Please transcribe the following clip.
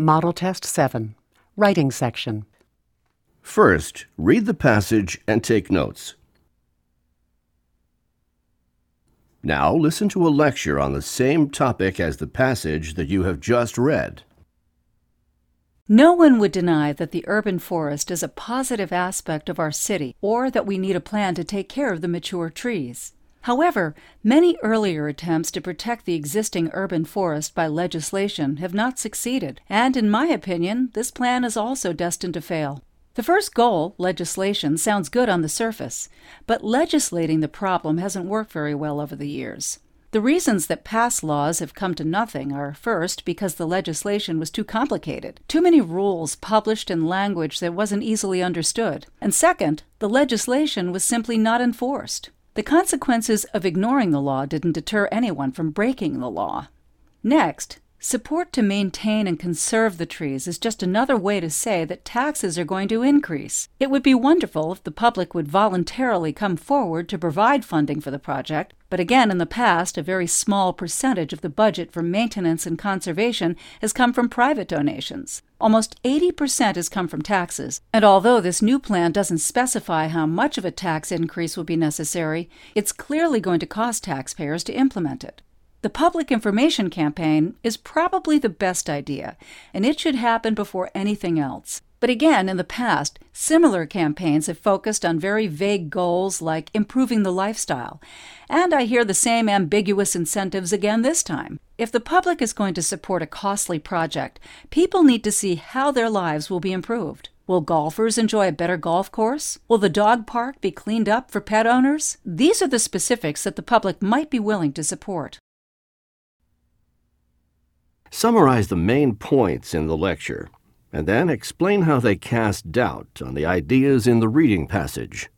Model Test 7, Writing Section. First, read the passage and take notes. Now listen to a lecture on the same topic as the passage that you have just read. No one would deny that the urban forest is a positive aspect of our city or that we need a plan to take care of the mature trees. However, many earlier attempts to protect the existing urban forest by legislation have not succeeded, and in my opinion, this plan is also destined to fail. The first goal, legislation, sounds good on the surface, but legislating the problem hasn't worked very well over the years. The reasons that past laws have come to nothing are first, because the legislation was too complicated, too many rules published in language that wasn't easily understood, and second, the legislation was simply not enforced. The consequences of ignoring the law didn't deter anyone from breaking the law. Next, Support to maintain and conserve the trees is just another way to say that taxes are going to increase. It would be wonderful if the public would voluntarily come forward to provide funding for the project, but again, in the past, a very small percentage of the budget for maintenance and conservation has come from private donations. Almost 80% has come from taxes, and although this new plan doesn't specify how much of a tax increase will be necessary, it's clearly going to cost taxpayers to implement it. The public information campaign is probably the best idea, and it should happen before anything else. But again, in the past, similar campaigns have focused on very vague goals like improving the lifestyle. And I hear the same ambiguous incentives again this time. If the public is going to support a costly project, people need to see how their lives will be improved. Will golfers enjoy a better golf course? Will the dog park be cleaned up for pet owners? These are the specifics that the public might be willing to support. Summarize the main points in the lecture, and then explain how they cast doubt on the ideas in the reading passage.